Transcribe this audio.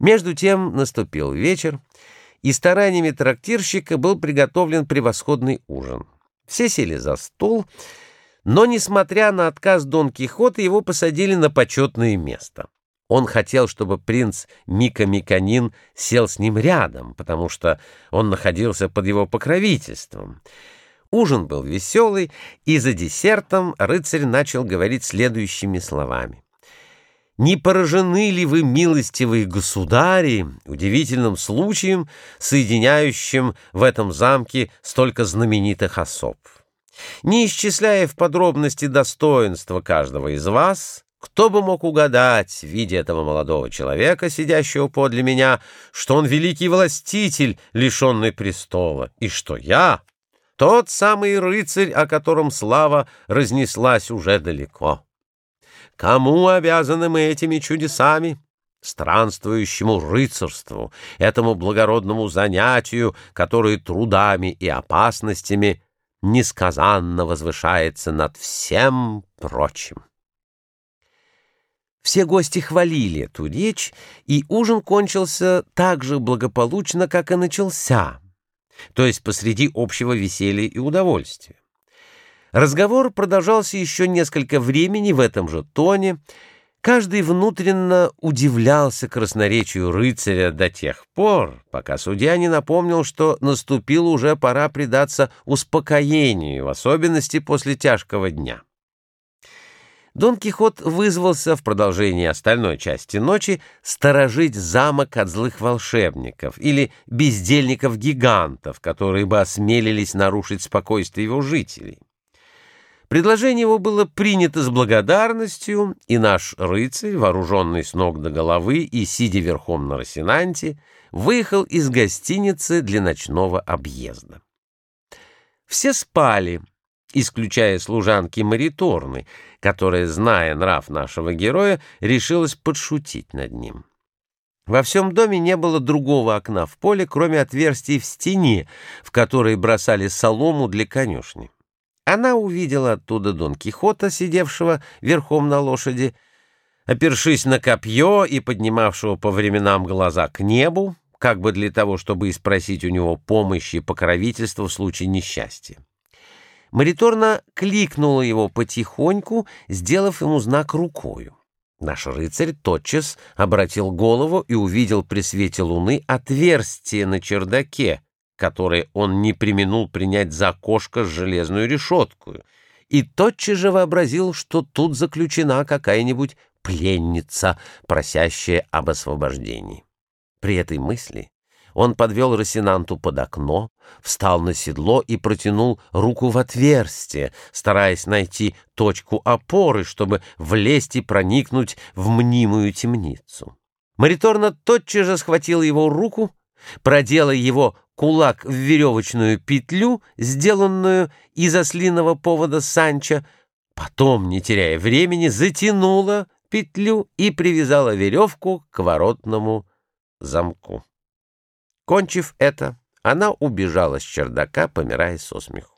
Между тем наступил вечер, и стараниями трактирщика был приготовлен превосходный ужин. Все сели за стол, но, несмотря на отказ Дон Кихота, его посадили на почетное место. Он хотел, чтобы принц Мика Миканин сел с ним рядом, потому что он находился под его покровительством. Ужин был веселый, и за десертом рыцарь начал говорить следующими словами. Не поражены ли вы, милостивые государи, удивительным случаем, соединяющим в этом замке столько знаменитых особ? Не исчисляя в подробности достоинства каждого из вас, кто бы мог угадать, видя этого молодого человека, сидящего подле меня, что он великий властитель, лишенный престола, и что я — тот самый рыцарь, о котором слава разнеслась уже далеко? Кому обязаны мы этими чудесами? Странствующему рыцарству, этому благородному занятию, которое трудами и опасностями несказанно возвышается над всем прочим. Все гости хвалили эту речь, и ужин кончился так же благополучно, как и начался, то есть посреди общего веселья и удовольствия. Разговор продолжался еще несколько времени в этом же тоне. Каждый внутренно удивлялся красноречию рыцаря до тех пор, пока судья не напомнил, что наступила уже пора предаться успокоению, в особенности после тяжкого дня. Дон Кихот вызвался в продолжении остальной части ночи сторожить замок от злых волшебников или бездельников-гигантов, которые бы осмелились нарушить спокойствие его жителей. Предложение его было принято с благодарностью, и наш рыцарь, вооруженный с ног до головы и сидя верхом на Росинанте, выехал из гостиницы для ночного объезда. Все спали, исключая служанки Мариторны, которая, зная нрав нашего героя, решилась подшутить над ним. Во всем доме не было другого окна в поле, кроме отверстий в стене, в которые бросали солому для конюшни. Она увидела оттуда Дон Кихота, сидевшего верхом на лошади, опершись на копье и поднимавшего по временам глаза к небу, как бы для того, чтобы спросить у него помощи и покровительства в случае несчастья. Мариторна кликнула его потихоньку, сделав ему знак рукою. Наш рыцарь тотчас обратил голову и увидел при свете луны отверстие на чердаке, которое он не применул принять за окошко с железную решетку, и тотчас же вообразил, что тут заключена какая-нибудь пленница, просящая об освобождении. При этой мысли он подвел Росинанту под окно, встал на седло и протянул руку в отверстие, стараясь найти точку опоры, чтобы влезть и проникнуть в мнимую темницу. Мариторна тотчас же схватила его руку, продела его кулак в веревочную петлю, сделанную из ослиного повода Санча, потом, не теряя времени, затянула петлю и привязала веревку к воротному замку. Кончив это, она убежала с чердака, помирая со смеху.